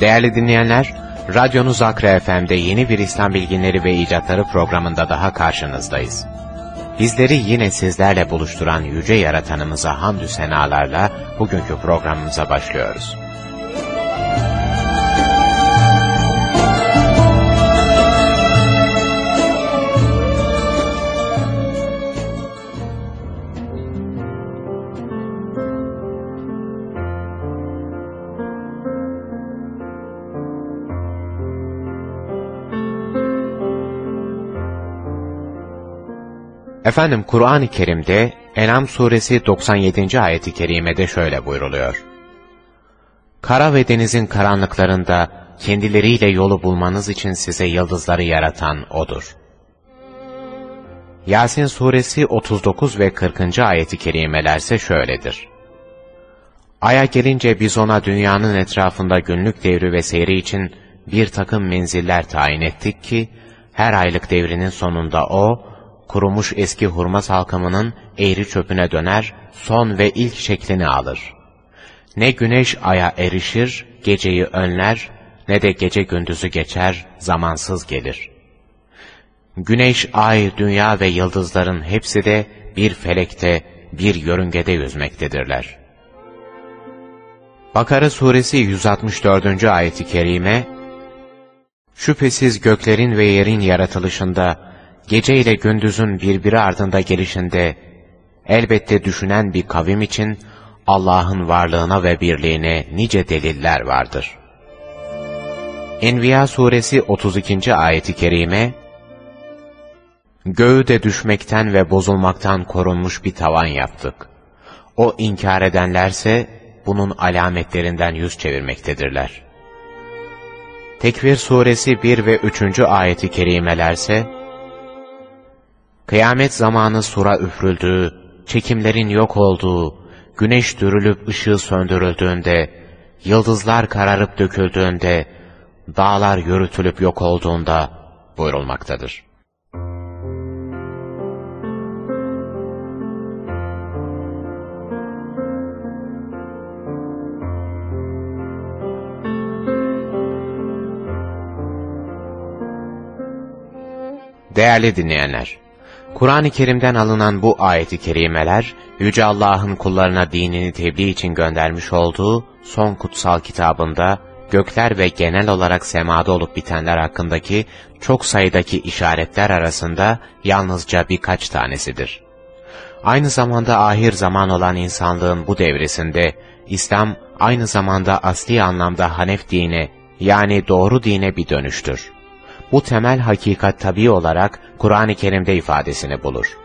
Değerli dinleyenler, Radyonuz Akra FM'de yeni bir İslam Bilginleri ve İcatları programında daha karşınızdayız. Bizleri yine sizlerle buluşturan Yüce Yaratanımıza hamdü senalarla bugünkü programımıza başlıyoruz. Efendim Kur'an-ı Kerim'de Enam suresi 97. ayeti kerimede şöyle buyruluyor. Kara ve denizin karanlıklarında kendileriyle yolu bulmanız için size yıldızları yaratan O'dur. Yasin suresi 39 ve 40. ayeti kerimelerse şöyledir. Aya gelince biz ona dünyanın etrafında günlük devri ve seyri için bir takım menziller tayin ettik ki, her aylık devrinin sonunda o, kurumuş eski hurma salkımının eğri çöpüne döner, son ve ilk şeklini alır. Ne güneş aya erişir, geceyi önler, ne de gece gündüzü geçer, zamansız gelir. Güneş, ay, dünya ve yıldızların hepsi de bir felekte, bir yörüngede yüzmektedirler. Bakara suresi 164. ayeti kerime, Şüphesiz göklerin ve yerin yaratılışında, gece ile gündüzün birbiri ardında gelişinde, elbette düşünen bir kavim için Allah'ın varlığına ve birliğine nice deliller vardır. Enbiya suresi 32. ayeti kerime, Göğü de düşmekten ve bozulmaktan korunmuş bir tavan yaptık. O inkar edenlerse bunun alametlerinden yüz çevirmektedirler. Tekvir suresi 1 ve 3. ayeti kerimelerse, Kıyamet zamanı sura üfrüldüğü, çekimlerin yok olduğu, güneş dürülüp ışığı söndürüldüğünde, yıldızlar kararıp döküldüğünde, dağlar yürütülüp yok olduğunda buyurulmaktadır. Değerli dinleyenler, Kur'an-ı Kerim'den alınan bu ayeti kerimeler, Yüce Allah'ın kullarına dinini tebliğ için göndermiş olduğu son kutsal kitabında, gökler ve genel olarak semada olup bitenler hakkındaki çok sayıdaki işaretler arasında yalnızca birkaç tanesidir. Aynı zamanda ahir zaman olan insanlığın bu devresinde, İslam aynı zamanda asli anlamda Hanef dine, yani doğru dine bir dönüştür. Bu temel hakikat tabi olarak Kur'an-ı Kerim'de ifadesini bulur.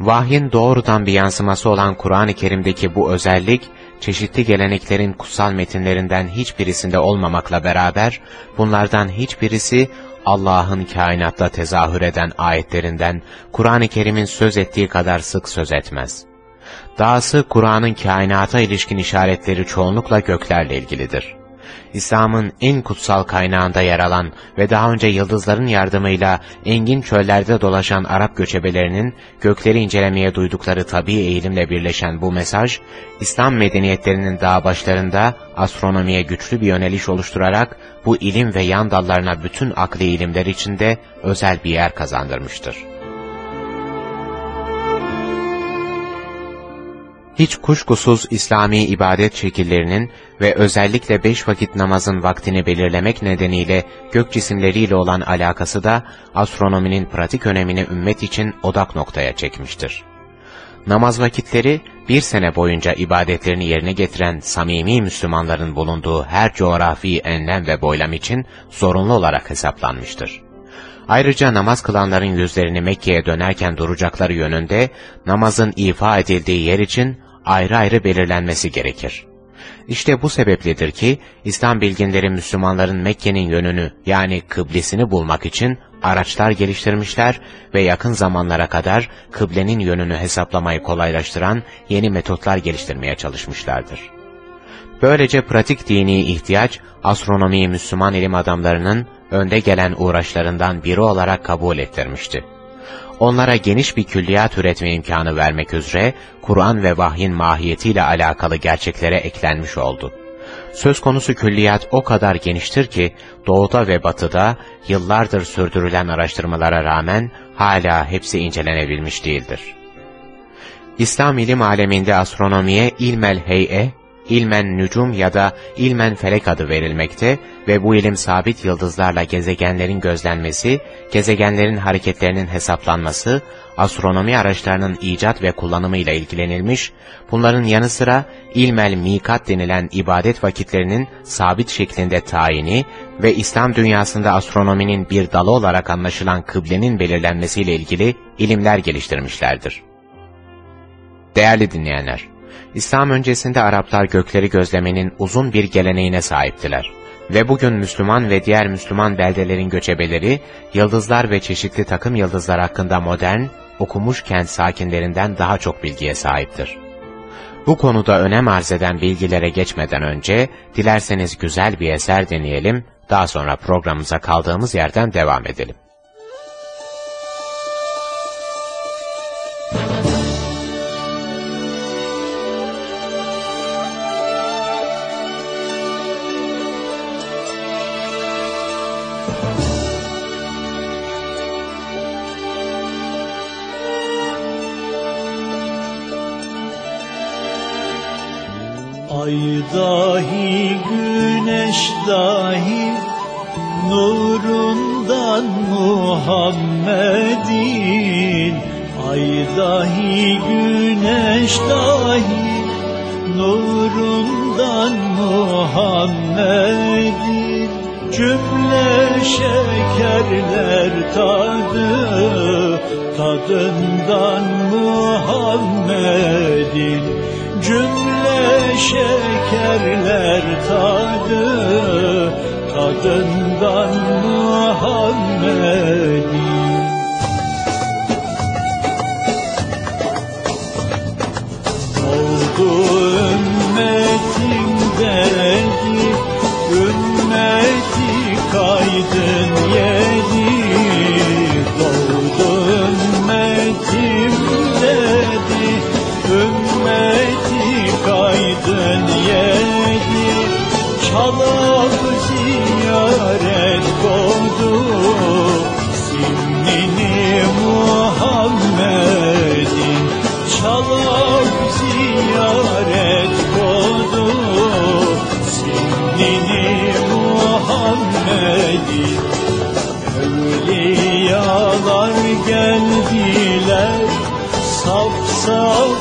Vahyin doğrudan bir yansıması olan Kur'an-ı Kerim'deki bu özellik, çeşitli geleneklerin kutsal metinlerinden hiçbirisinde olmamakla beraber, bunlardan hiçbirisi Allah'ın kainatta tezahür eden ayetlerinden Kur'an-ı Kerim'in söz ettiği kadar sık söz etmez. Dahası Kur'an'ın kainata ilişkin işaretleri çoğunlukla göklerle ilgilidir. İslam'ın en kutsal kaynağında yer alan ve daha önce yıldızların yardımıyla engin çöllerde dolaşan Arap göçebelerinin gökleri incelemeye duydukları tabi eğilimle birleşen bu mesaj, İslam medeniyetlerinin dağ başlarında astronomiye güçlü bir yöneliş oluşturarak bu ilim ve yan dallarına bütün akli ilimler içinde özel bir yer kazandırmıştır. Hiç kuşkusuz İslami ibadet şekillerinin ve özellikle beş vakit namazın vaktini belirlemek nedeniyle gök cisimleriyle olan alakası da astronominin pratik önemini ümmet için odak noktaya çekmiştir. Namaz vakitleri bir sene boyunca ibadetlerini yerine getiren samimi Müslümanların bulunduğu her coğrafi enlem ve boylam için zorunlu olarak hesaplanmıştır. Ayrıca namaz kılanların yüzlerini Mekke'ye dönerken duracakları yönünde namazın ifa edildiği yer için ayrı ayrı belirlenmesi gerekir. İşte bu sebepledir ki İslam bilginleri Müslümanların Mekke'nin yönünü yani kıblesini bulmak için araçlar geliştirmişler ve yakın zamanlara kadar kıblenin yönünü hesaplamayı kolaylaştıran yeni metotlar geliştirmeye çalışmışlardır. Böylece pratik dini ihtiyaç, astronomiyi Müslüman ilim adamlarının önde gelen uğraşlarından biri olarak kabul ettirmişti. Onlara geniş bir külliyat üretme imkanı vermek üzere, Kur'an ve vahyin mahiyetiyle alakalı gerçeklere eklenmiş oldu. Söz konusu külliyat o kadar geniştir ki, doğuda ve batıda yıllardır sürdürülen araştırmalara rağmen hala hepsi incelenebilmiş değildir. İslam ilim aleminde astronomiye ilmel hey'e, ilmen nücum ya da ilmen felek adı verilmekte ve bu ilim sabit yıldızlarla gezegenlerin gözlenmesi, gezegenlerin hareketlerinin hesaplanması, astronomi araçlarının icat ve kullanımıyla ilgilenilmiş, bunların yanı sıra ilmel mikat denilen ibadet vakitlerinin sabit şeklinde tayini ve İslam dünyasında astronominin bir dalı olarak anlaşılan kıblenin belirlenmesiyle ilgili ilimler geliştirmişlerdir. Değerli dinleyenler, İslam öncesinde Araplar gökleri gözlemenin uzun bir geleneğine sahiptiler. Ve bugün Müslüman ve diğer Müslüman beldelerin göçebeleri, yıldızlar ve çeşitli takım yıldızlar hakkında modern, okumuş kent sakinlerinden daha çok bilgiye sahiptir. Bu konuda önem arz eden bilgilere geçmeden önce, dilerseniz güzel bir eser deneyelim, daha sonra programımıza kaldığımız yerden devam edelim. Dahi güneş dahi nurundan Muhammedin. Ay dahi güneş dahi nurundan Muhammedin. Cümle şekerler tadı tadından Muhammedin Cümle şekerler tadı tadından Muhammed'in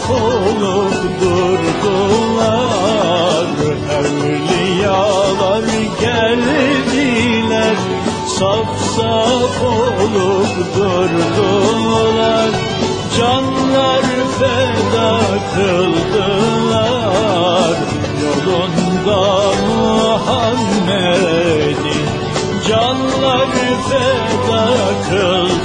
olup durdular Evliyalar geldiler Saf saf olup durdular Canlar feda kıldılar Yolunda Muhammed'in. Canlar feda kıldılar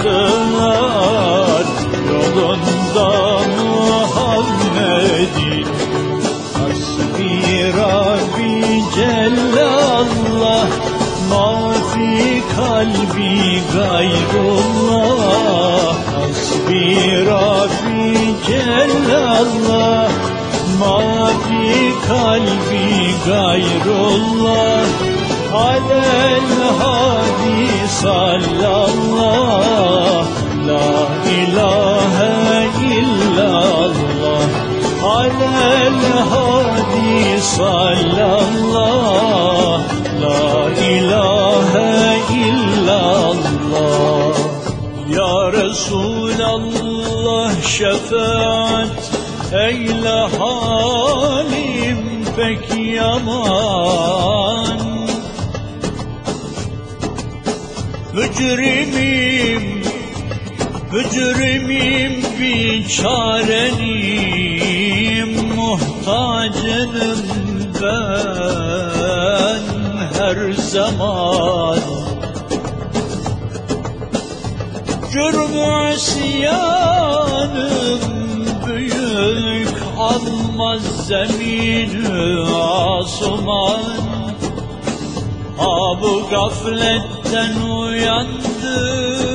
kalbi gayrullah Hasbi Rabbi Cellallah Mafi kalbi gayrullah Alel hadi sallallah. La ilahe illallah Alel hadi sallallah. Şefaat eyle halim pek yaman. Mücrimim, mücrimim biçarenim. Muhtacınım ben her zaman. Cürmü isyanım almaz zemini asuman. Ha bu gafletten uyandır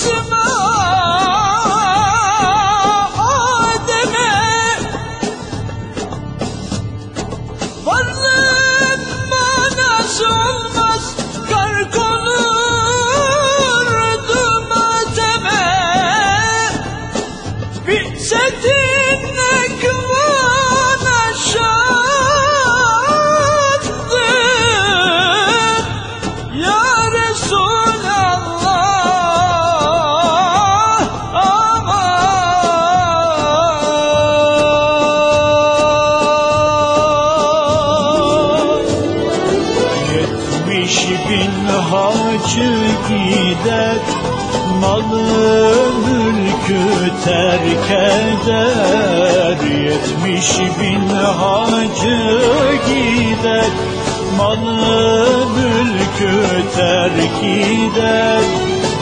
Shema. Malı mülkü terk eder Yetmiş bin hacı gider. Malı mülkü terk eder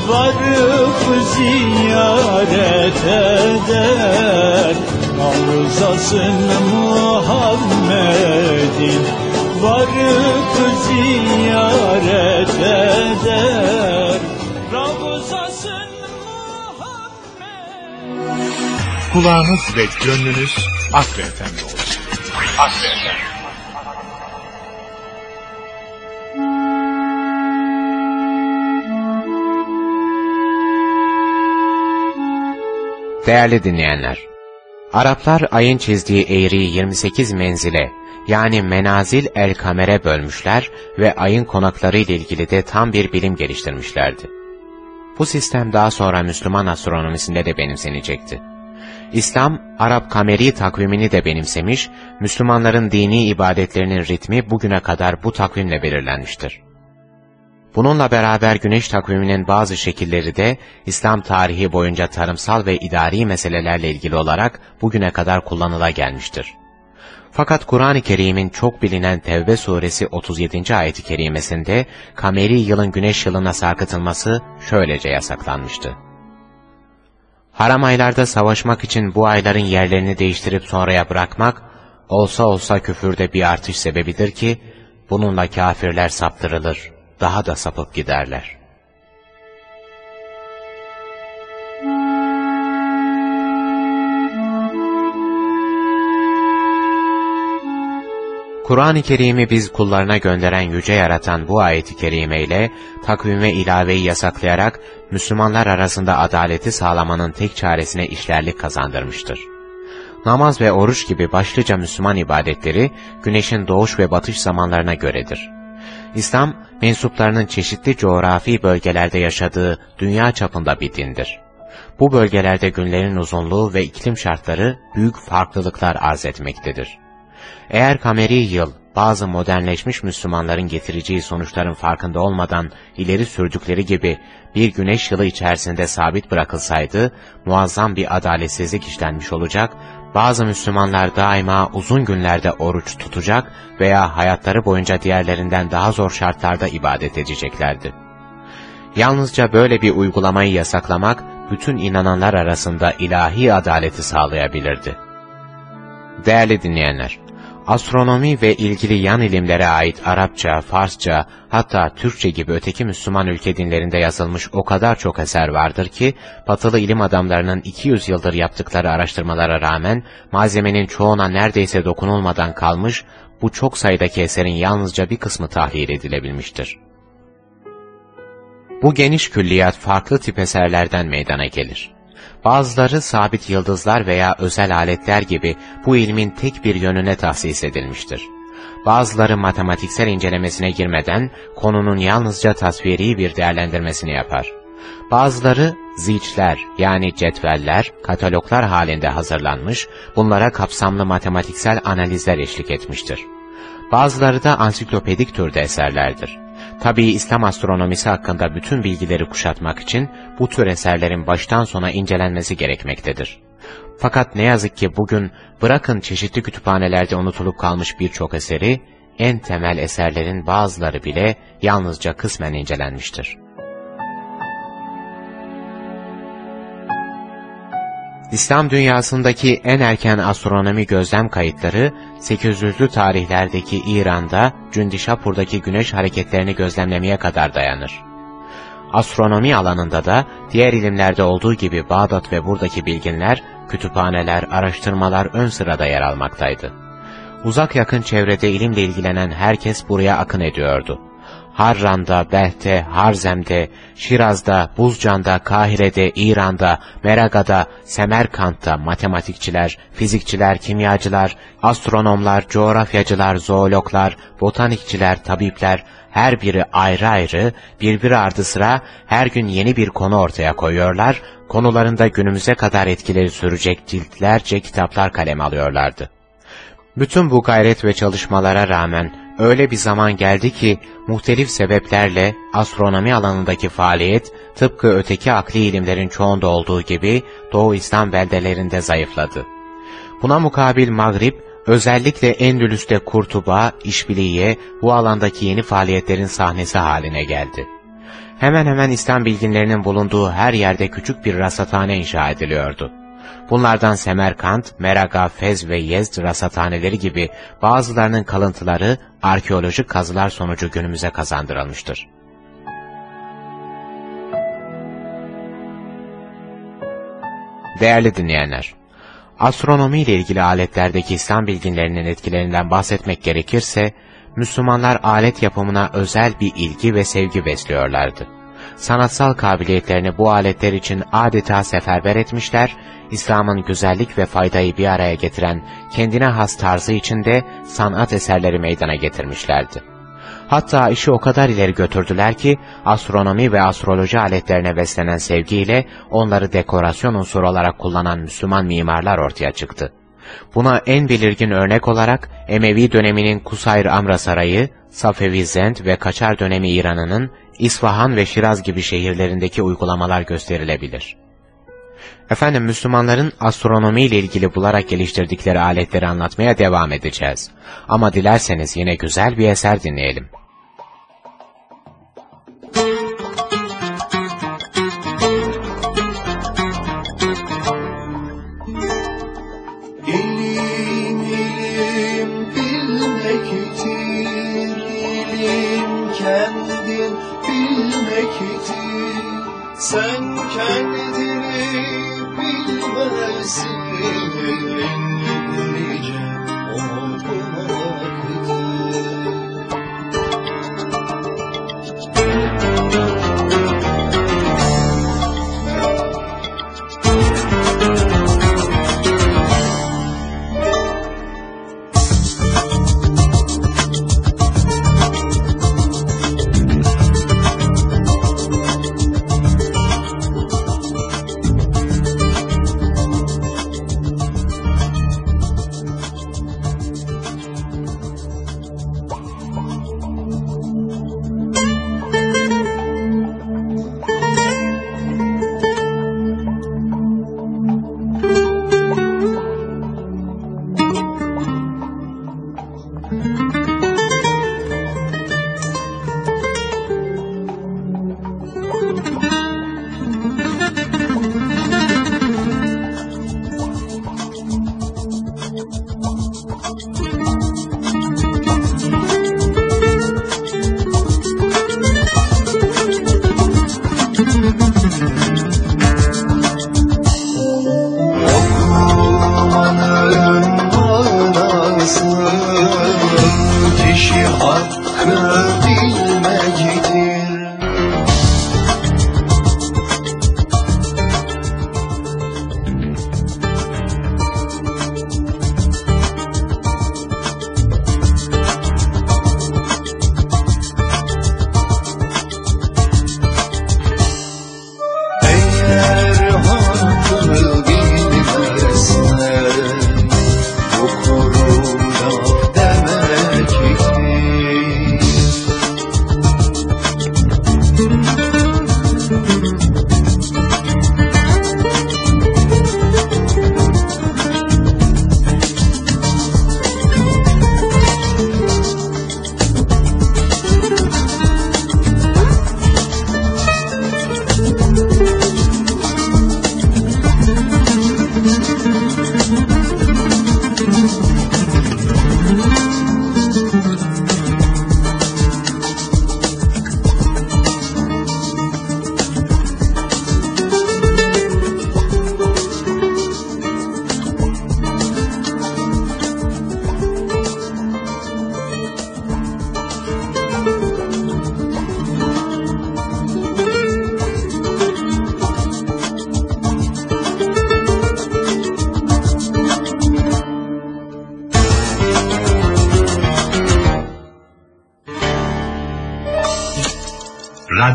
Varıp ziyaret eder. Ravzasın Muhammed'in Varıp ziyaret eder Kulağınız ve gönlünüz Akre Efendi olsun. Değerli dinleyenler, Araplar ayın çizdiği eğriyi 28 menzile yani menazil el kamere bölmüşler ve ayın konakları ile ilgili de tam bir bilim geliştirmişlerdi. Bu sistem daha sonra Müslüman astronomisinde de benimsenecekti. İslam, Arap kameri takvimini de benimsemiş, Müslümanların dini ibadetlerinin ritmi bugüne kadar bu takvimle belirlenmiştir. Bununla beraber güneş takviminin bazı şekilleri de İslam tarihi boyunca tarımsal ve idari meselelerle ilgili olarak bugüne kadar kullanıla gelmiştir. Fakat Kur'an-ı Kerim'in çok bilinen Tevbe suresi 37. ayeti kerimesinde kameri yılın güneş yılına sarkıtılması şöylece yasaklanmıştı. Haram aylarda savaşmak için bu ayların yerlerini değiştirip sonraya bırakmak, olsa olsa küfürde bir artış sebebidir ki, bununla kafirler saptırılır, daha da sapıp giderler. Kur'an-ı Kerim'i biz kullarına gönderen yüce yaratan bu ayeti kerimeyle takvime ilaveyi yasaklayarak Müslümanlar arasında adaleti sağlamanın tek çaresine işlerlik kazandırmıştır. Namaz ve oruç gibi başlıca Müslüman ibadetleri güneşin doğuş ve batış zamanlarına göredir. İslam, mensuplarının çeşitli coğrafi bölgelerde yaşadığı dünya çapında bir dindir. Bu bölgelerde günlerin uzunluğu ve iklim şartları büyük farklılıklar arz etmektedir. Eğer kameri yıl bazı modernleşmiş Müslümanların getireceği sonuçların farkında olmadan ileri sürdükleri gibi bir güneş yılı içerisinde sabit bırakılsaydı muazzam bir adaletsizlik işlenmiş olacak, bazı Müslümanlar daima uzun günlerde oruç tutacak veya hayatları boyunca diğerlerinden daha zor şartlarda ibadet edeceklerdi. Yalnızca böyle bir uygulamayı yasaklamak, bütün inananlar arasında ilahi adaleti sağlayabilirdi. Değerli dinleyenler, astronomi ve ilgili yan ilimlere ait Arapça, Farsça, hatta Türkçe gibi öteki Müslüman ülke dinlerinde yazılmış o kadar çok eser vardır ki, batılı ilim adamlarının 200 yıldır yaptıkları araştırmalara rağmen, malzemenin çoğuna neredeyse dokunulmadan kalmış, bu çok sayıdaki eserin yalnızca bir kısmı tahlil edilebilmiştir. Bu geniş külliyat farklı tip eserlerden meydana gelir. Bazıları sabit yıldızlar veya özel aletler gibi bu ilmin tek bir yönüne tahsis edilmiştir. Bazıları matematiksel incelemesine girmeden konunun yalnızca tasviri bir değerlendirmesini yapar. Bazıları ziçler yani cetveller, kataloglar halinde hazırlanmış, bunlara kapsamlı matematiksel analizler eşlik etmiştir. Bazıları da ansiklopedik türde eserlerdir. Tabii İslam astronomisi hakkında bütün bilgileri kuşatmak için bu tür eserlerin baştan sona incelenmesi gerekmektedir. Fakat ne yazık ki bugün bırakın çeşitli kütüphanelerde unutulup kalmış birçok eseri, en temel eserlerin bazıları bile yalnızca kısmen incelenmiştir. İslam dünyasındaki en erken astronomi gözlem kayıtları 800'lü tarihlerdeki İran'da Cündişapur'daki güneş hareketlerini gözlemlemeye kadar dayanır. Astronomi alanında da diğer ilimlerde olduğu gibi Bağdat ve buradaki bilginler, kütüphaneler, araştırmalar ön sırada yer almaktaydı. Uzak yakın çevrede ilimle ilgilenen herkes buraya akın ediyordu. Harran'da, Behte, Harzem'de, Şiraz'da, Buzcan'da, Kahire'de, İran'da, Meraga'da, Semerkant'ta matematikçiler, fizikçiler, kimyacılar, astronomlar, coğrafyacılar, zoologlar, botanikçiler, tabipler, her biri ayrı ayrı, birbiri ardı sıra her gün yeni bir konu ortaya koyuyorlar, konularında günümüze kadar etkileri sürecek ciltlerce kitaplar kalem alıyorlardı. Bütün bu gayret ve çalışmalara rağmen öyle bir zaman geldi ki muhtelif sebeplerle astronomi alanındaki faaliyet tıpkı öteki akli ilimlerin çoğunda olduğu gibi Doğu İslam beldelerinde zayıfladı. Buna mukabil Magrib özellikle Endülüs'te Kurtuba, İşbiliye bu alandaki yeni faaliyetlerin sahnesi haline geldi. Hemen hemen İslam bilginlerinin bulunduğu her yerde küçük bir rasathane inşa ediliyordu. Bunlardan Semerkant, Meraga, Fez ve Yezd rasathaneleri gibi bazılarının kalıntıları arkeolojik kazılar sonucu günümüze kazandırılmıştır. Değerli dinleyenler, astronomi ile ilgili aletlerdeki İslam bilginlerinin etkilerinden bahsetmek gerekirse, Müslümanlar alet yapımına özel bir ilgi ve sevgi besliyorlardı. Sanatsal kabiliyetlerini bu aletler için adeta seferber etmişler, İslam'ın güzellik ve faydayı bir araya getiren kendine has tarzı içinde sanat eserleri meydana getirmişlerdi. Hatta işi o kadar ileri götürdüler ki astronomi ve astroloji aletlerine beslenen sevgiyle onları dekorasyon unsuru olarak kullanan Müslüman mimarlar ortaya çıktı. Buna en belirgin örnek olarak Emevi döneminin Kusayr Amra Sarayı, Safevi Zend ve Kaçar dönemi İran'ının İsfahan ve Şiraz gibi şehirlerindeki uygulamalar gösterilebilir. Efendim Müslümanların astronomi ile ilgili bularak geliştirdikleri aletleri anlatmaya devam edeceğiz. Ama dilerseniz yine güzel bir eser dinleyelim.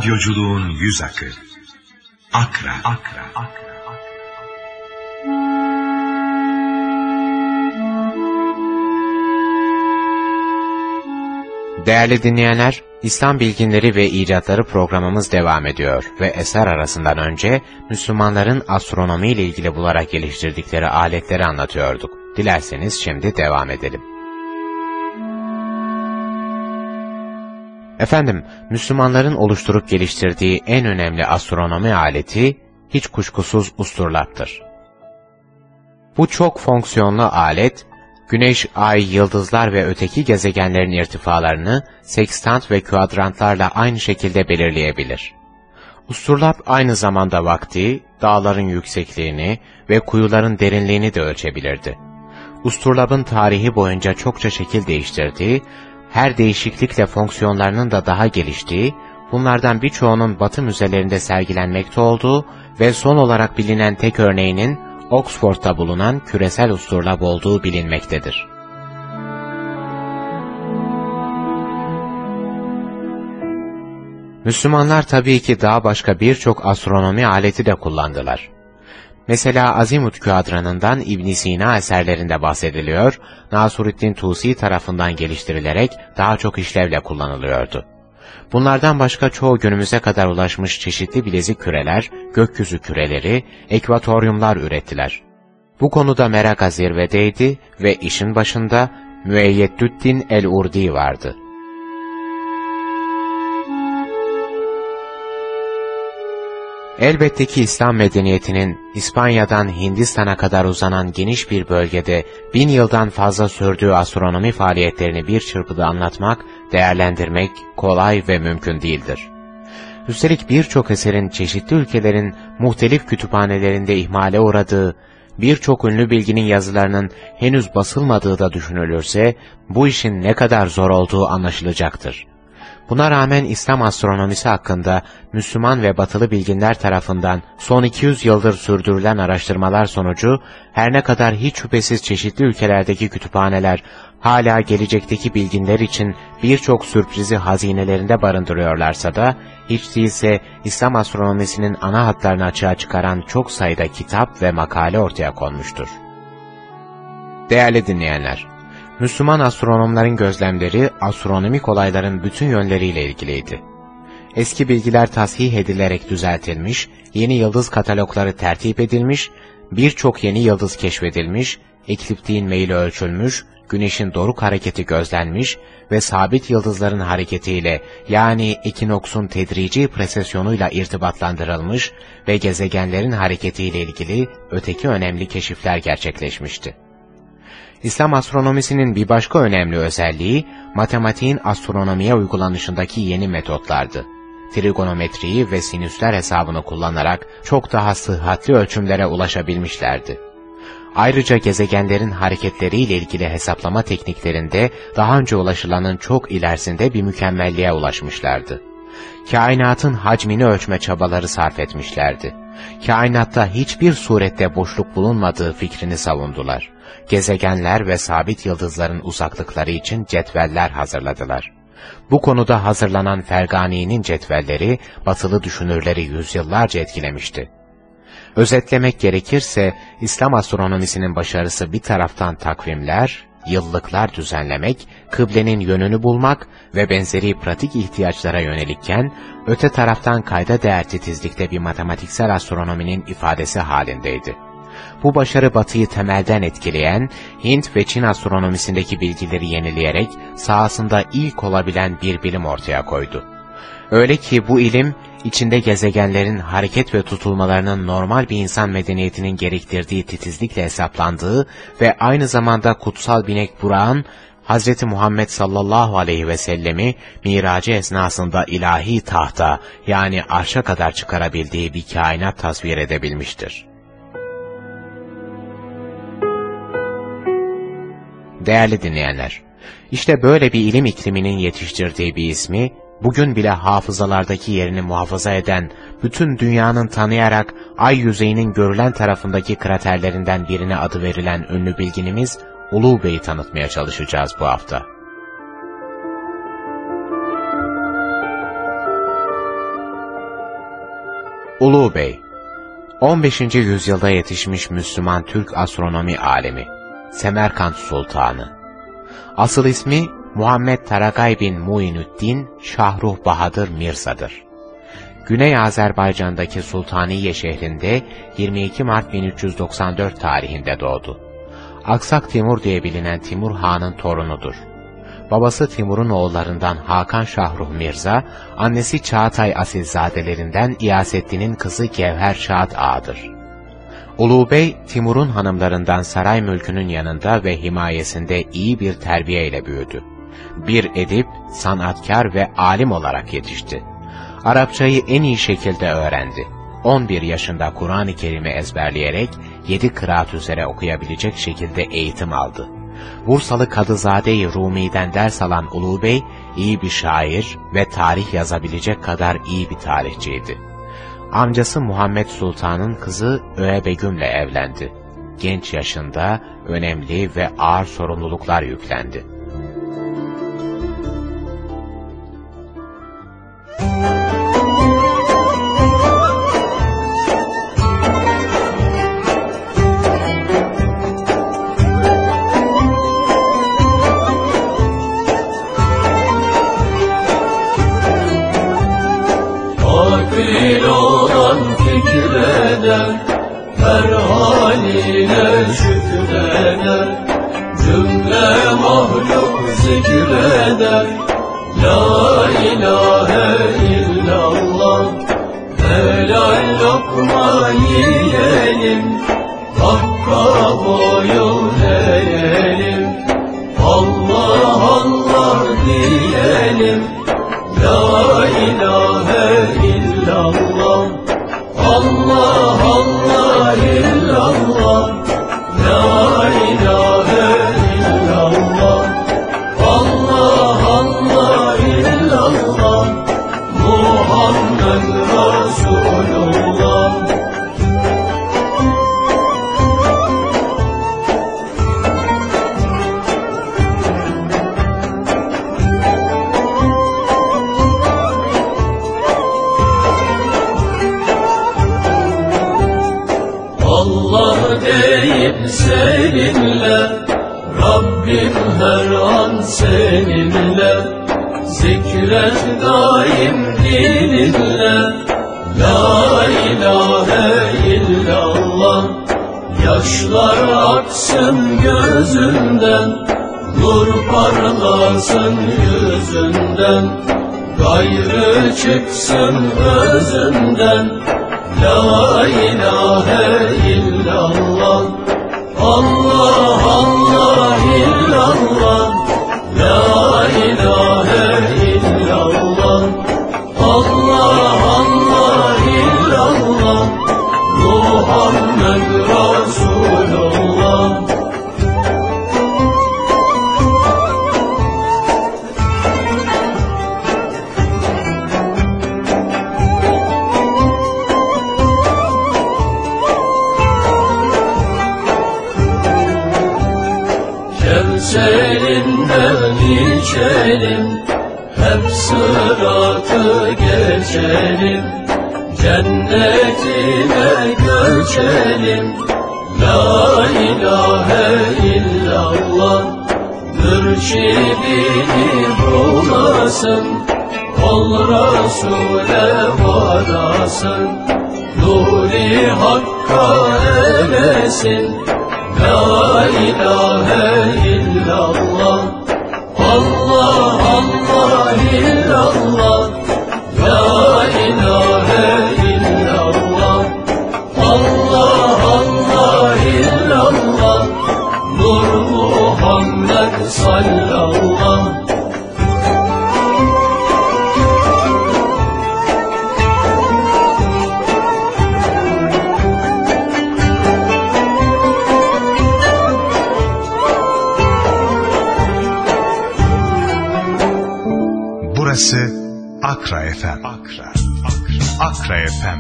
Radyoculuğun yüz akı. Akra. Akra. Akra. Değerli dinleyenler, İslam Bilginleri ve İcatları programımız devam ediyor ve eser arasından önce Müslümanların astronomi ile ilgili bularak geliştirdikleri aletleri anlatıyorduk. Dilerseniz şimdi devam edelim. Efendim, Müslümanların oluşturup geliştirdiği en önemli astronomi aleti hiç kuşkusuz usturlaptır. Bu çok fonksiyonlu alet, Güneş, Ay, yıldızlar ve öteki gezegenlerin irtifalarını sekstant ve kuadrantlarla aynı şekilde belirleyebilir. Usturlap aynı zamanda vakti, dağların yüksekliğini ve kuyuların derinliğini de ölçebilirdi. Usturlabın tarihi boyunca çokça şekil değiştirdiği, her değişiklikle fonksiyonlarının da daha geliştiği, bunlardan birçoğunun batı müzelerinde sergilenmekte olduğu ve son olarak bilinen tek örneğinin Oxford'da bulunan küresel usturlap olduğu bilinmektedir. Müslümanlar tabii ki daha başka birçok astronomi aleti de kullandılar. Mesela Azimut Küadranı'ndan ibn Sina eserlerinde bahsediliyor, Nasuruddin Tusi tarafından geliştirilerek daha çok işlevle kullanılıyordu. Bunlardan başka çoğu günümüze kadar ulaşmış çeşitli bilezik küreler, gökyüzü küreleri, ekvatoryumlar ürettiler. Bu konuda meraka zirvedeydi ve işin başında Müeyyeddüddin el-Urdi vardı. Elbette ki İslam medeniyetinin İspanya'dan Hindistan'a kadar uzanan geniş bir bölgede bin yıldan fazla sürdüğü astronomi faaliyetlerini bir çırpıda anlatmak, değerlendirmek kolay ve mümkün değildir. Üstelik birçok eserin çeşitli ülkelerin muhtelif kütüphanelerinde ihmale uğradığı, birçok ünlü bilginin yazılarının henüz basılmadığı da düşünülürse, bu işin ne kadar zor olduğu anlaşılacaktır. Buna rağmen İslam astronomisi hakkında Müslüman ve batılı bilginler tarafından son 200 yıldır sürdürülen araştırmalar sonucu her ne kadar hiç şüphesiz çeşitli ülkelerdeki kütüphaneler hala gelecekteki bilginler için birçok sürprizi hazinelerinde barındırıyorlarsa da hiç değilse İslam astronomisinin ana hatlarını açığa çıkaran çok sayıda kitap ve makale ortaya konmuştur. Değerli dinleyenler, Müslüman astronomların gözlemleri astronomik olayların bütün yönleriyle ilgiliydi. Eski bilgiler tasih edilerek düzeltilmiş, yeni yıldız katalogları tertip edilmiş, birçok yeni yıldız keşfedilmiş, ekliptiğin meyli ölçülmüş, güneşin doruk hareketi gözlenmiş ve sabit yıldızların hareketiyle yani ekinoksun tedrici presesyonuyla irtibatlandırılmış ve gezegenlerin hareketiyle ilgili öteki önemli keşifler gerçekleşmişti. İslam astronomisinin bir başka önemli özelliği, matematiğin astronomiye uygulanışındaki yeni metotlardı. Trigonometriyi ve sinüsler hesabını kullanarak çok daha sıhhatli ölçümlere ulaşabilmişlerdi. Ayrıca gezegenlerin hareketleriyle ilgili hesaplama tekniklerinde daha önce ulaşılanın çok ilerisinde bir mükemmelliğe ulaşmışlardı. Kainatın hacmini ölçme çabaları sarf etmişlerdi. Kainatta hiçbir surette boşluk bulunmadığı fikrini savundular gezegenler ve sabit yıldızların uzaklıkları için cetveller hazırladılar. Bu konuda hazırlanan Fergani'nin cetvelleri, batılı düşünürleri yüzyıllarca etkilemişti. Özetlemek gerekirse, İslam astronomisinin başarısı bir taraftan takvimler, yıllıklar düzenlemek, kıblenin yönünü bulmak ve benzeri pratik ihtiyaçlara yönelikken, öte taraftan kayda değer titizlikte bir matematiksel astronominin ifadesi halindeydi. Bu başarı Batı'yı temelden etkileyen, Hint ve Çin astronomisindeki bilgileri yenileyerek sahasında ilk olabilen bir bilim ortaya koydu. Öyle ki bu ilim, içinde gezegenlerin hareket ve tutulmalarının normal bir insan medeniyetinin gerektirdiği titizlikle hesaplandığı ve aynı zamanda kutsal binek Burak'ın Hz. Muhammed sallallahu aleyhi ve sellemi miracı esnasında ilahi tahta yani arşa kadar çıkarabildiği bir kainat tasvir edebilmiştir. Değerli dinleyenler, işte böyle bir ilim ikliminin yetiştirdiği bir ismi, bugün bile hafızalardaki yerini muhafaza eden, bütün dünyanın tanıyarak ay yüzeyinin görülen tarafındaki kraterlerinden birine adı verilen ünlü bilginimiz Ulu Bey'i tanıtmaya çalışacağız bu hafta. Ulu Bey 15. yüzyılda yetişmiş Müslüman Türk astronomi alemi, Semerkant Sultanı. Asıl ismi Muhammed Tarakay bin Muinüddin Şahruh Bahadır Mirza'dır. Güney Azerbaycan'daki Sultaniye şehrinde 22 Mart 1394 tarihinde doğdu. Aksak Timur diye bilinen Timur Han'ın torunudur. Babası Timur'un oğullarından Hakan Şahruh Mirza, annesi Çağatay Asilzadelerinden İyasettin'in kızı Gevher Şahat Ağa'dır. Ulu Bey, Timur'un hanımlarından saray mülkünün yanında ve himayesinde iyi bir terbiyeyle büyüdü. Bir edip, sanatkar ve alim olarak yetişti. Arapçayı en iyi şekilde öğrendi. 11 yaşında Kur'an-ı Kerim'i ezberleyerek 7 kıraat üzere okuyabilecek şekilde eğitim aldı. Bursalı Kadızade-i Rumi'den ders alan Ulu Bey, iyi bir şair ve tarih yazabilecek kadar iyi bir tarihçiydi. Amcası Muhammed Sultan'ın kızı Öğe Begüm'le evlendi. Genç yaşında önemli ve ağır sorumluluklar yüklendi. Thank you. İçelim Hep sıratı geçelim. Cennetine göçelim. La ilahe illallah. Mürşidini bulasın Ol Resul'e varasın Nuri Hakk'a eresin. La ilahe illallah Akra FM.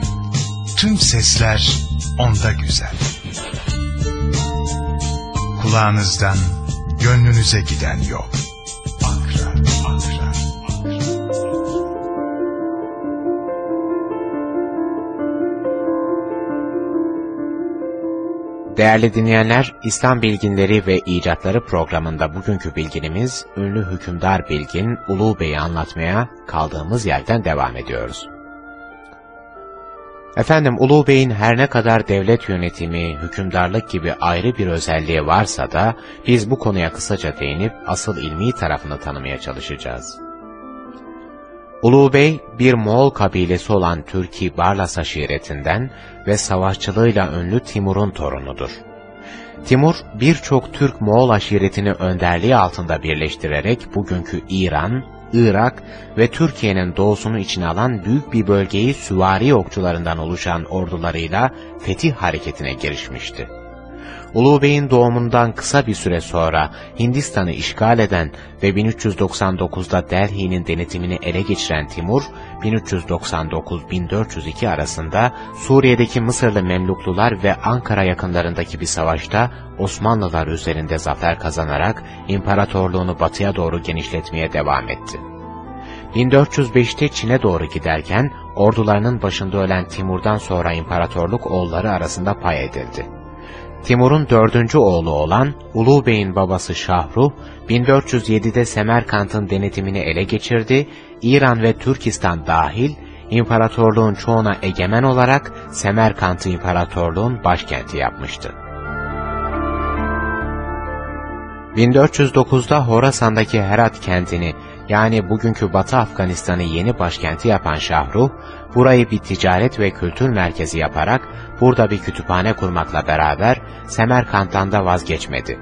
Tüm sesler onda güzel. Kulağınızdan gönlünüze giden yol. Değerli dinleyenler, İslam Bilginleri ve İcatları programında bugünkü bilginimiz, ünlü hükümdar bilgin Ulu Bey'i anlatmaya kaldığımız yerden devam ediyoruz. Efendim Ulu Bey'in her ne kadar devlet yönetimi, hükümdarlık gibi ayrı bir özelliği varsa da, biz bu konuya kısaca değinip asıl ilmi tarafını tanımaya çalışacağız. Ulu Bey, bir Moğol kabilesi olan Türki Barlas aşiretinden ve savaşçılığıyla ünlü Timur'un torunudur. Timur, birçok Türk-Moğol aşiretini önderliği altında birleştirerek bugünkü İran, Irak ve Türkiye'nin doğusunu içine alan büyük bir bölgeyi süvari okçularından oluşan ordularıyla fetih hareketine girişmişti. Ulu Bey'in doğumundan kısa bir süre sonra Hindistan'ı işgal eden ve 1399'da Delhi'nin denetimini ele geçiren Timur, 1399-1402 arasında Suriye'deki Mısırlı Memluklular ve Ankara yakınlarındaki bir savaşta Osmanlılar üzerinde zafer kazanarak imparatorluğunu batıya doğru genişletmeye devam etti. 1405'te Çin'e doğru giderken ordularının başında ölen Timur'dan sonra imparatorluk oğulları arasında pay edildi. Timur'un dördüncü oğlu olan Ulu Bey'in babası Şahruh, 1407'de Semerkant'ın denetimini ele geçirdi, İran ve Türkistan dahil, imparatorluğun çoğuna egemen olarak Semerkant'ı imparatorluğun başkenti yapmıştı. 1409'da Horasan'daki Herat kentini yani bugünkü Batı Afganistan'ı yeni başkenti yapan Şahruh, burayı bir ticaret ve kültür merkezi yaparak burada bir kütüphane kurmakla beraber Semerkant'tan da vazgeçmedi.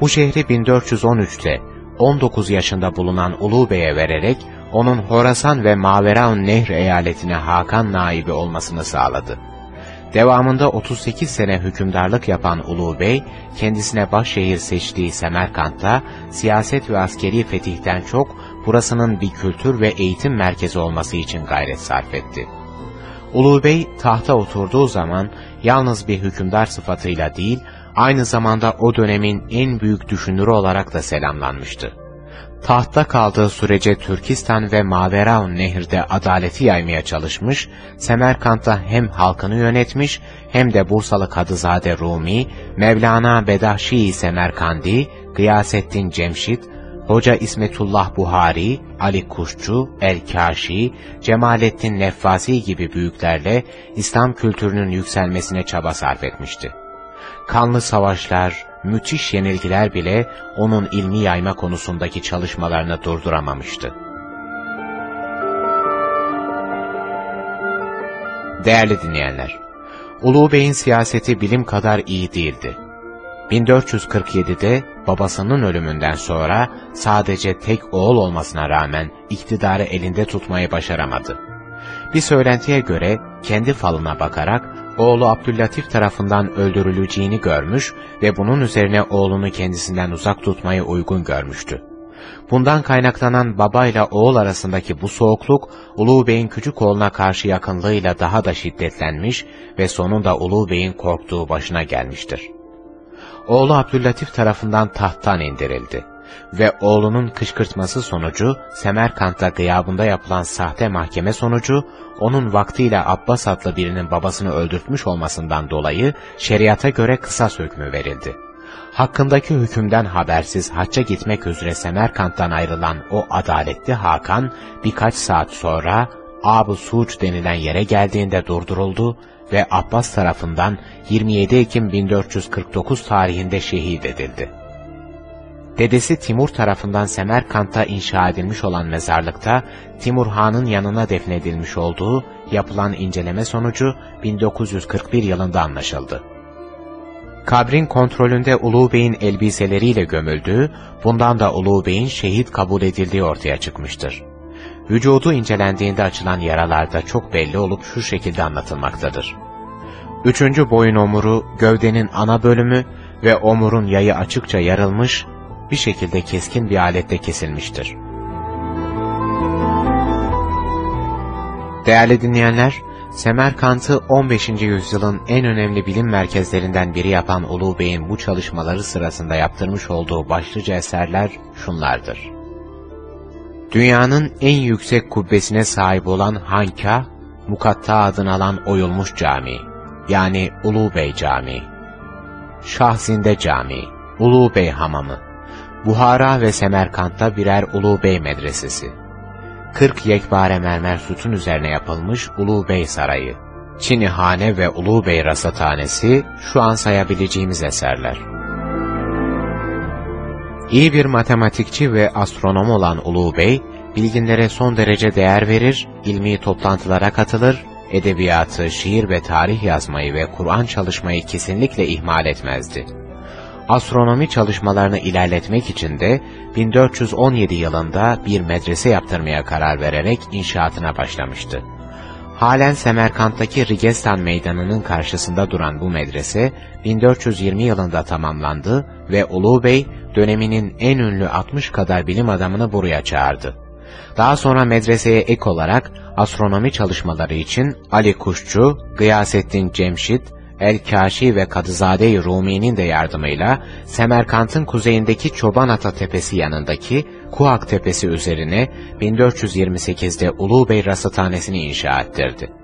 Bu şehri 1413'te 19 yaşında bulunan Ulu Bey'e vererek onun Horasan ve Maveraun Nehr eyaletine Hakan naibi olmasını sağladı. Devamında 38 sene hükümdarlık yapan Ulu Bey, kendisine başşehir seçtiği Semerkant'ta siyaset ve askeri fetihten çok burasının bir kültür ve eğitim merkezi olması için gayret sarf etti. Ulu Bey tahta oturduğu zaman yalnız bir hükümdar sıfatıyla değil, aynı zamanda o dönemin en büyük düşünürü olarak da selamlanmıştı. Tahtta kaldığı sürece Türkistan ve Maveraun nehirde adaleti yaymaya çalışmış, Semerkant'ta hem halkını yönetmiş hem de Bursalı Kadızade Rumi, Mevlana Bedahşi Semerkandi, Gıyasettin Cemşit, Hoca İsmetullah Buhari, Ali Kuşçu, El-Kaşi, Cemalettin Neffasi gibi büyüklerle İslam kültürünün yükselmesine çaba sarf etmişti. Kanlı savaşlar, müthiş yenilgiler bile onun ilmi yayma konusundaki çalışmalarını durduramamıştı. Değerli dinleyenler, Ulu Bey'in siyaseti bilim kadar iyi değildi. 1447'de babasının ölümünden sonra sadece tek oğul olmasına rağmen iktidarı elinde tutmayı başaramadı. Bir söylentiye göre kendi falına bakarak oğlu Abdüllatif tarafından öldürüleceğini görmüş ve bunun üzerine oğlunu kendisinden uzak tutmayı uygun görmüştü. Bundan kaynaklanan babayla oğul arasındaki bu soğukluk, Ulu Bey'in küçük oğluna karşı yakınlığıyla daha da şiddetlenmiş ve sonunda Ulu Bey'in korktuğu başına gelmiştir. Oğlu Abdüllatif tarafından tahttan indirildi ve oğlunun kışkırtması sonucu Semerkant'ta gıyabında yapılan sahte mahkeme sonucu onun vaktiyle Abbas adlı birinin babasını öldürtmüş olmasından dolayı şeriata göre kısas hükmü verildi. Hakkındaki hükümden habersiz hacca gitmek üzere Semerkant'tan ayrılan o adaletli Hakan birkaç saat sonra Abu Suç denilen yere geldiğinde durduruldu ve Abbas tarafından 27 Ekim 1449 tarihinde şehit edildi. Dedesi Timur tarafından Semerkant'ta inşa edilmiş olan mezarlıkta Timur Han'ın yanına defnedilmiş olduğu yapılan inceleme sonucu 1941 yılında anlaşıldı. Kabrin kontrolünde Ulu Bey'in elbiseleriyle gömüldüğü, bundan da Ulu Bey'in şehit kabul edildiği ortaya çıkmıştır. Vücudu incelendiğinde açılan yaralarda çok belli olup şu şekilde anlatılmaktadır. Üçüncü boyun omuru, gövdenin ana bölümü ve omurun yayı açıkça yarılmış, bir şekilde keskin bir alette kesilmiştir. Değerli dinleyenler, Semerkant'ı 15. yüzyılın en önemli bilim merkezlerinden biri yapan Ulu Bey'in bu çalışmaları sırasında yaptırmış olduğu başlıca eserler şunlardır. Dünyanın en yüksek kubbesine sahip olan Hanka, Mukatta adını alan oyulmuş cami, yani Ulu Bey Camii. Şahzinde Camii, Ulu Bey Hamamı, Buhara ve Semerkant'ta birer Ulu Bey medresesi. 40 yekbare mermer sütun üzerine yapılmış Ulu Bey Sarayı, Çinihane ve Ulu Bey Rasathanesi şu an sayabileceğimiz eserler. İyi bir matematikçi ve astronom olan Ulu Bey, bilginlere son derece değer verir, ilmi toplantılara katılır, edebiyatı, şiir ve tarih yazmayı ve Kur'an çalışmayı kesinlikle ihmal etmezdi. Astronomi çalışmalarını ilerletmek için de 1417 yılında bir medrese yaptırmaya karar vererek inşaatına başlamıştı. Halen Semerkant'taki Rigestan Meydanı'nın karşısında duran bu medrese 1420 yılında tamamlandı ve Ulu Bey döneminin en ünlü 60 kadar bilim adamını buraya çağırdı. Daha sonra medreseye ek olarak astronomi çalışmaları için Ali Kuşçu, Gıyasettin Cemşit, El-Kaşi ve Kadızade-i Rumi'nin de yardımıyla Semerkant'ın kuzeyindeki Çobanata Tepesi yanındaki Kuak Tepesi üzerine 1428'de Ulu Bey Rasathanesi'ni inşa ettirdi.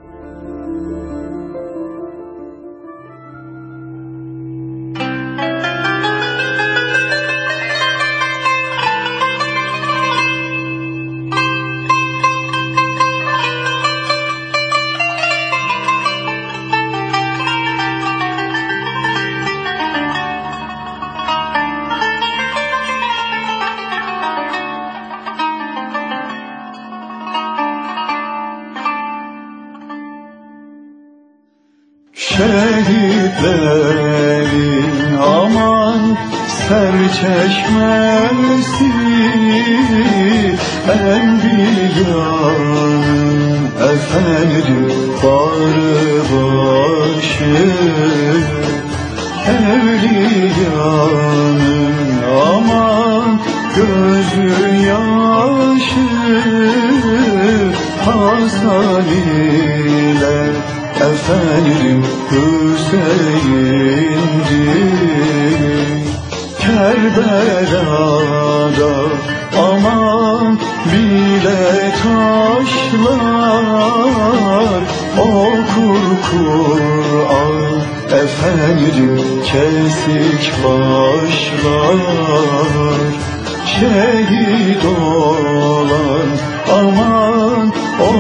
Şehit olan aman o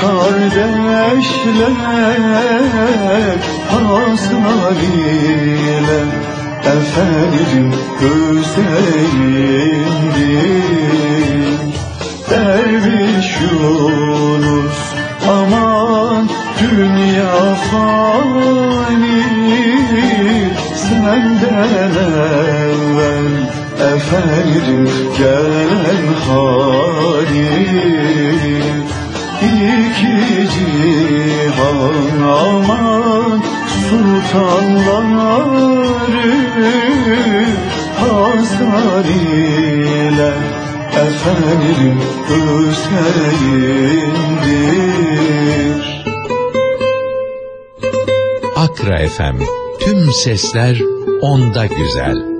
kardeşler Hasan ile efendim Hüseyin'dir Derviş Yunus aman dünya fani Senden evvel efendim gelen Halil İki cihan aman sultanları Hasan ile efendim Hüseyin'dir Akra FM. Tüm sesler onda güzel.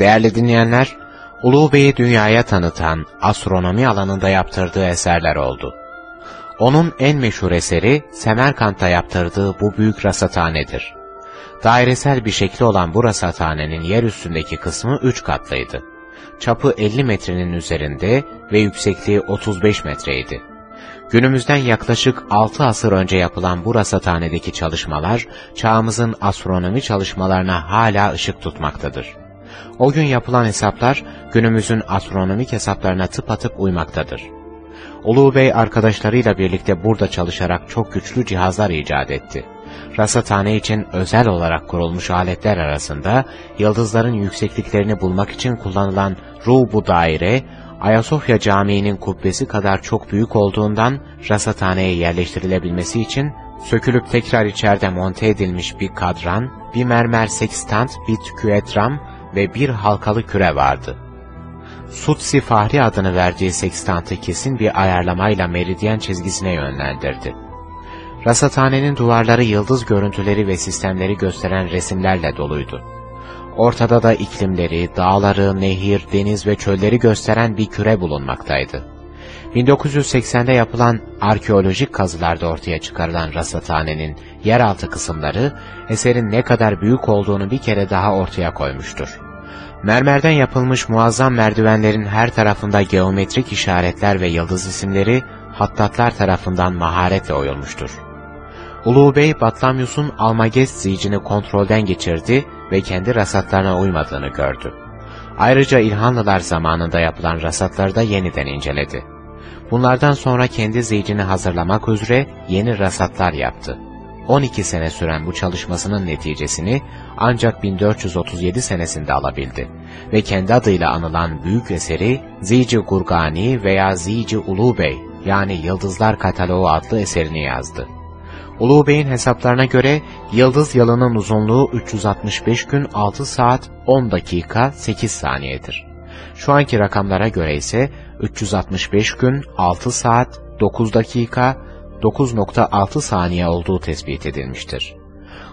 Değerli dinleyenler, Ulu Bey'i dünyaya tanıtan astronomi alanında yaptırdığı eserler oldu. Onun en meşhur eseri Semerkant'ta yaptırdığı bu büyük rasathanedir. Dairesel bir şekli olan bu rasathanenin yer üstündeki kısmı üç katlıydı. Çapı 50 metrenin üzerinde ve yüksekliği 35 metreydi. Günümüzden yaklaşık 6 asır önce yapılan bu rasathanedeki çalışmalar, çağımızın astronomi çalışmalarına hala ışık tutmaktadır. O gün yapılan hesaplar, günümüzün astronomik hesaplarına tıpatıp uymaktadır. Ulu Bey arkadaşlarıyla birlikte burada çalışarak çok güçlü cihazlar icat etti. Rasathane için özel olarak kurulmuş aletler arasında, yıldızların yüksekliklerini bulmak için kullanılan Rubu daire, Ayasofya Camii'nin kubbesi kadar çok büyük olduğundan rasathaneye yerleştirilebilmesi için sökülüp tekrar içeride monte edilmiş bir kadran, bir mermer sekstant, bir küetram ve bir halkalı küre vardı. Sutsi Fahri adını verdiği sekstantı kesin bir ayarlamayla meridyen çizgisine yönlendirdi. Rasathanenin duvarları yıldız görüntüleri ve sistemleri gösteren resimlerle doluydu. Ortada da iklimleri, dağları, nehir, deniz ve çölleri gösteren bir küre bulunmaktaydı. 1980'de yapılan arkeolojik kazılarda ortaya çıkarılan rasathanenin yeraltı kısımları, eserin ne kadar büyük olduğunu bir kere daha ortaya koymuştur. Mermerden yapılmış muazzam merdivenlerin her tarafında geometrik işaretler ve yıldız isimleri, hattatlar tarafından maharetle oyulmuştur. Ulu Bey, Batlamyus'un Almagest zicini kontrolden geçirdi ve kendi rasatlarına uymadığını gördü. Ayrıca İlhanlılar zamanında yapılan rasatları da yeniden inceledi. Bunlardan sonra kendi zicini hazırlamak üzere yeni rasatlar yaptı. 12 sene süren bu çalışmasının neticesini ancak 1437 senesinde alabildi ve kendi adıyla anılan büyük eseri Zici Gurgani veya Zici Ulu Bey yani Yıldızlar Kataloğu adlı eserini yazdı. Ulu Bey'in hesaplarına göre yıldız yılının uzunluğu 365 gün 6 saat 10 dakika 8 saniyedir. Şu anki rakamlara göre ise 365 gün 6 saat 9 dakika 9.6 saniye olduğu tespit edilmiştir.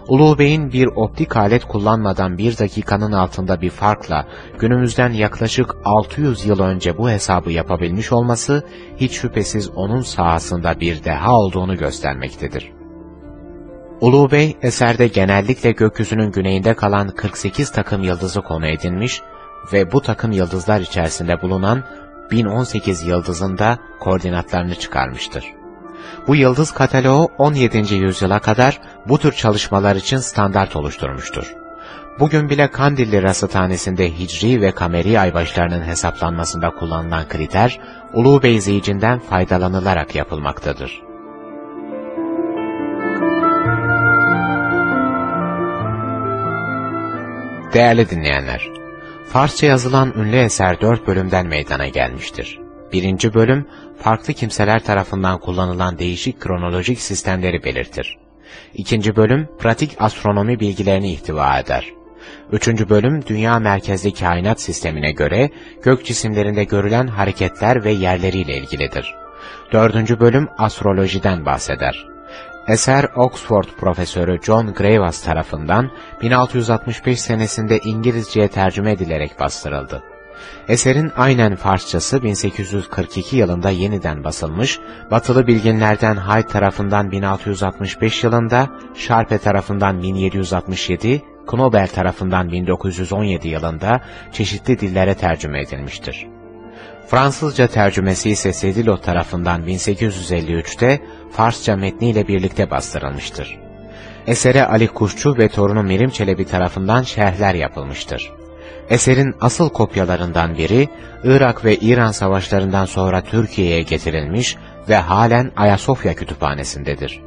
Ulu Bey'in bir optik alet kullanmadan bir dakikanın altında bir farkla günümüzden yaklaşık 600 yıl önce bu hesabı yapabilmiş olması hiç şüphesiz onun sahasında bir deha olduğunu göstermektedir. Ulu Bey eserde genellikle gökyüzünün güneyinde kalan 48 takım yıldızı konu edinmiş ve bu takım yıldızlar içerisinde bulunan 1018 yıldızında koordinatlarını çıkarmıştır. Bu yıldız kataloğu 17. yüzyıla kadar bu tür çalışmalar için standart oluşturmuştur. Bugün bile Kandilli Rasathanesi'nde hicri ve kameri aybaşlarının hesaplanmasında kullanılan kriter, Ulu Bey ziyicinden faydalanılarak yapılmaktadır. Değerli dinleyenler, Farsça yazılan ünlü eser dört bölümden meydana gelmiştir. Birinci bölüm, farklı kimseler tarafından kullanılan değişik kronolojik sistemleri belirtir. İkinci bölüm, pratik astronomi bilgilerini ihtiva eder. Üçüncü bölüm, dünya merkezli kainat sistemine göre gök cisimlerinde görülen hareketler ve yerleriyle ilgilidir. Dördüncü bölüm, astrolojiden bahseder. Eser Oxford profesörü John Gravas tarafından 1665 senesinde İngilizceye tercüme edilerek bastırıldı. Eserin aynen Farsçası 1842 yılında yeniden basılmış, batılı bilginlerden Hyde tarafından 1665 yılında, Sharpe tarafından 1767, Knobel tarafından 1917 yılında çeşitli dillere tercüme edilmiştir. Fransızca tercümesi ise Sedilot tarafından 1853'te Farsça metniyle birlikte bastırılmıştır. Esere Ali Kuşçu ve torunu Mirim Çelebi tarafından şerhler yapılmıştır. Eserin asıl kopyalarından biri, Irak ve İran savaşlarından sonra Türkiye'ye getirilmiş ve halen Ayasofya kütüphanesindedir.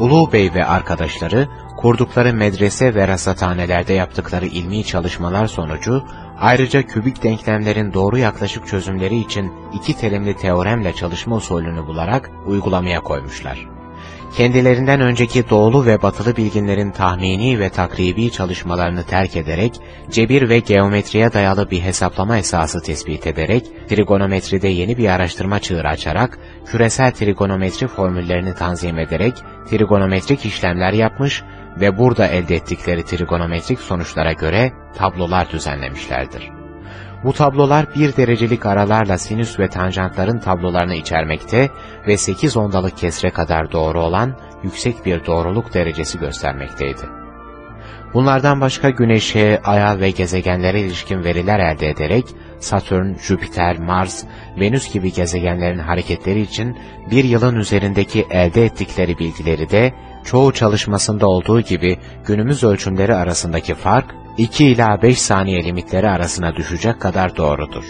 Ulu Bey ve arkadaşları, kurdukları medrese ve rasathanelerde yaptıkları ilmi çalışmalar sonucu, ayrıca kübik denklemlerin doğru yaklaşık çözümleri için iki terimli teoremle çalışma usulünü bularak uygulamaya koymuşlar kendilerinden önceki doğulu ve batılı bilginlerin tahmini ve takribi çalışmalarını terk ederek, cebir ve geometriye dayalı bir hesaplama esası tespit ederek, trigonometride yeni bir araştırma çığır açarak, küresel trigonometri formüllerini tanzim ederek, trigonometrik işlemler yapmış ve burada elde ettikleri trigonometrik sonuçlara göre tablolar düzenlemişlerdir. Bu tablolar bir derecelik aralarla sinüs ve tanjantların tablolarını içermekte ve 8 ondalık kesre kadar doğru olan yüksek bir doğruluk derecesi göstermekteydi. Bunlardan başka Güneş'e, Ay'a ve gezegenlere ilişkin veriler elde ederek Satürn, Jüpiter, Mars, Venüs gibi gezegenlerin hareketleri için bir yılın üzerindeki elde ettikleri bilgileri de çoğu çalışmasında olduğu gibi günümüz ölçümleri arasındaki fark 2 ila 5 saniye limitleri arasına düşecek kadar doğrudur.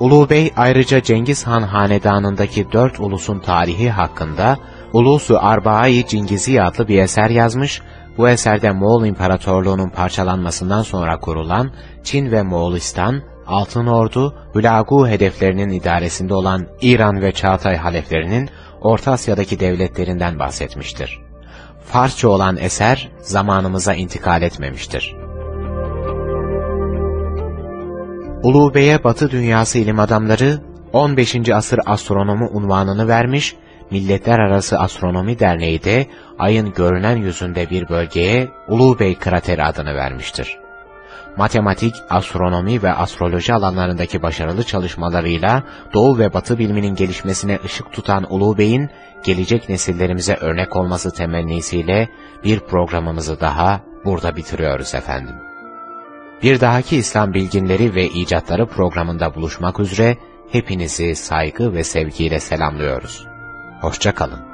Ulu Bey ayrıca Cengiz Han hanedanındaki dört ulusun tarihi hakkında Ulusu Arbaai Cingizi adlı bir eser yazmış, bu eserde Moğol İmparatorluğu'nun parçalanmasından sonra kurulan Çin ve Moğolistan, Altın Ordu, Hülagu hedeflerinin idaresinde olan İran ve Çağatay haleflerinin Orta Asya'daki devletlerinden bahsetmiştir. Farsça olan eser zamanımıza intikal etmemiştir. Ulu Bey'e Batı dünyası ilim adamları 15. asır astronomu unvanını vermiş, Milletler Arası Astronomi Derneği de ayın görünen yüzünde bir bölgeye Ulu Bey krateri adını vermiştir. Matematik, astronomi ve astroloji alanlarındaki başarılı çalışmalarıyla Doğu ve Batı biliminin gelişmesine ışık tutan Ulu Bey'in gelecek nesillerimize örnek olması temennisiyle bir programımızı daha burada bitiriyoruz efendim. Bir dahaki İslam bilginleri ve icatları programında buluşmak üzere hepinizi saygı ve sevgiyle selamlıyoruz. Hoşçakalın.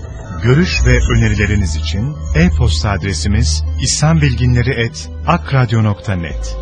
Görüş ve önerileriniz için e-posta adresimiz islambilginleri.akradyo.net